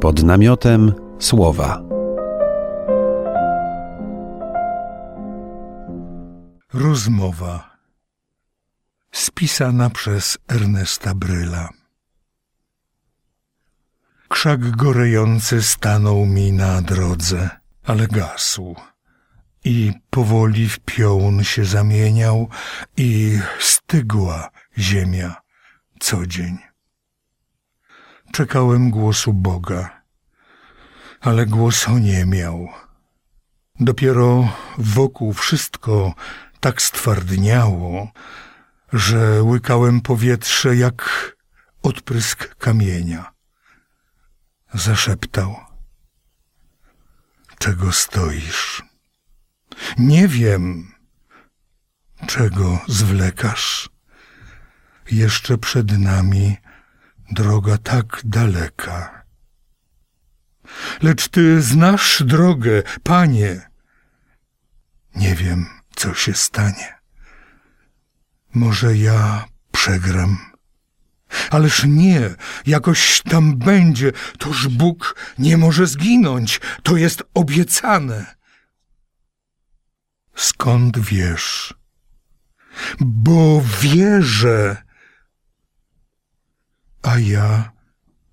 pod namiotem słowa. Rozmowa spisana przez Ernesta Bryla. Krzak gorejący stanął mi na drodze, ale gasł i powoli w piołun się zamieniał i stygła ziemia co dzień. Czekałem głosu Boga, ale głos nie miał. Dopiero wokół wszystko tak stwardniało, że łykałem powietrze jak odprysk kamienia. Zaszeptał. Czego stoisz? Nie wiem. Czego zwlekasz? Jeszcze przed nami droga tak daleka. Lecz ty znasz drogę, panie. Nie wiem, co się stanie. Może ja przegram. Ależ nie, jakoś tam będzie, toż Bóg nie może zginąć, to jest obiecane. Skąd wiesz? Bo wierzę. A ja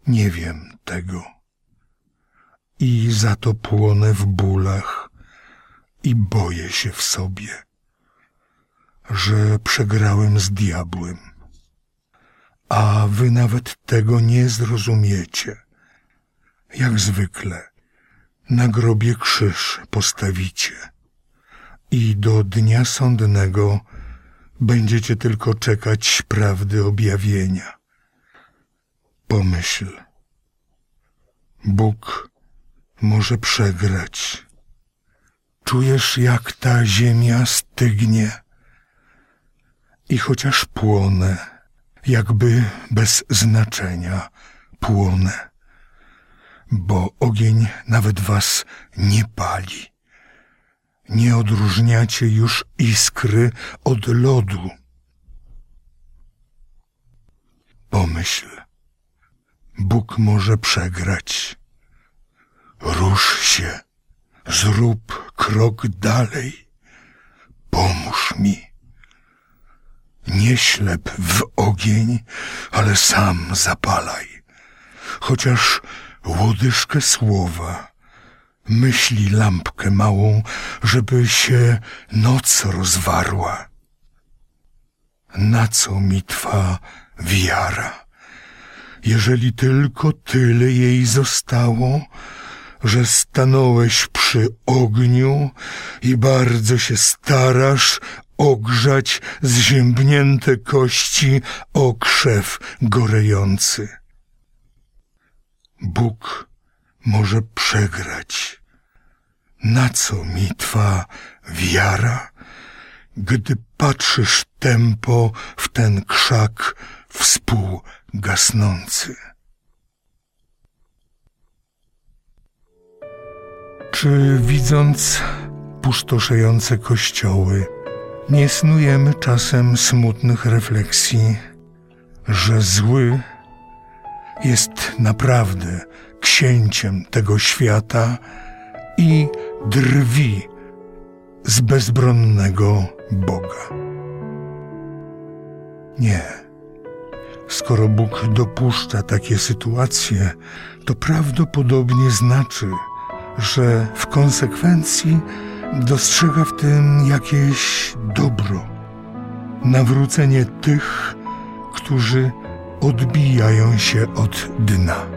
nie wiem tego. I za to płonę w bólach i boję się w sobie, że przegrałem z diabłem. A wy nawet tego nie zrozumiecie. Jak zwykle na grobie krzyż postawicie i do dnia sądnego będziecie tylko czekać prawdy objawienia. Pomyśl, Bóg może przegrać. Czujesz, jak ta ziemia stygnie i chociaż płonę, jakby bez znaczenia płonę, bo ogień nawet was nie pali. Nie odróżniacie już iskry od lodu. Pomyśl, Bóg może przegrać. Zrób krok dalej. Pomóż mi. Nie ślep w ogień, ale sam zapalaj. Chociaż łodyżkę słowa, myśli lampkę małą, żeby się noc rozwarła. Na co mi twa wiara, jeżeli tylko tyle jej zostało, że stanąłeś przy ogniu i bardzo się starasz ogrzać zziębnięte kości o krzew gorejący. Bóg może przegrać. Na co mi twa wiara, gdy patrzysz tempo w ten krzak współgasnący? Czy widząc pustoszejące kościoły, nie snujemy czasem smutnych refleksji, że zły jest naprawdę księciem tego świata i drwi z bezbronnego Boga. Nie. Skoro Bóg dopuszcza takie sytuacje, to prawdopodobnie znaczy, że w konsekwencji dostrzega w tym jakieś dobro, nawrócenie tych, którzy odbijają się od dna.